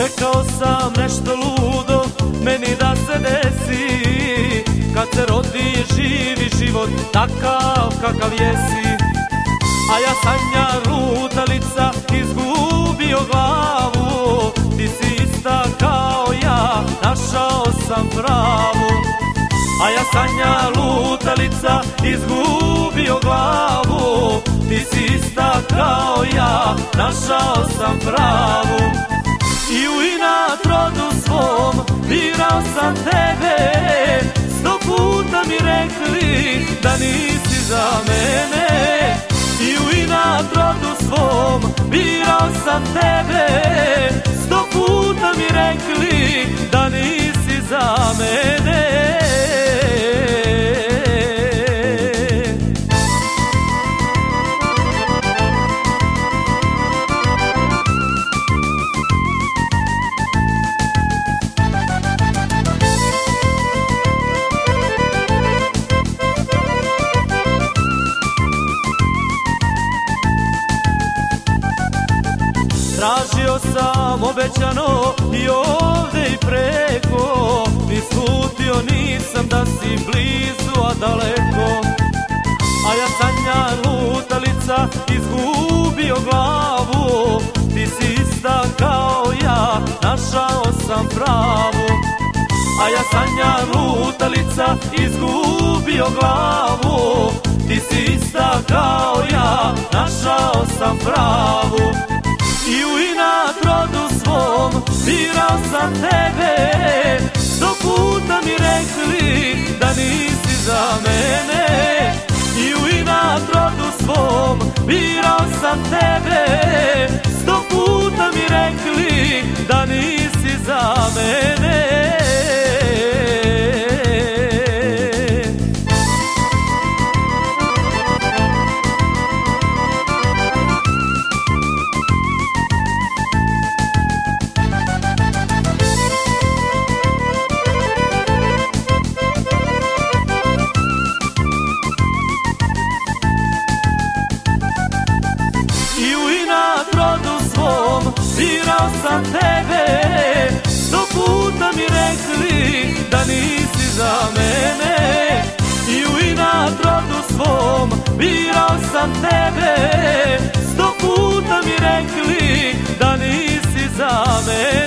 Tražio sam nešto ludo meni da se desi. Kad se rodi živi život takav kakav jesi. A ja sanja lutalica izgubio glavu. Ti si ista kao ja, našao sam pravu. A ja sanja lutalica izgubio glavu. Ti si ista kao ja, našao sam pravu birao sam tebe. Sto puta mi rekli da nisi za mene. I u inat rodu svom birao sam tebe. Sto puta mi rekli da sam obećano i ovde i preko. Ni slutio nisam da si blizu, a daleko. A ja sanja lutalica izgubio glavu. Ti si ista kao ja, našao sam pravu A ja sanja lutalica izgubio glavu. Ti si ista kao ja, našao sam pravu birao sam tebe Sto puta mi rekli da nisi za mene. I u inat rodu svom birao sam tebe sam tebe Sto puta mi rekli da nisi za mene. I u inat rodu svom birao sam tebe Sto puta mi rekli da nisi za mene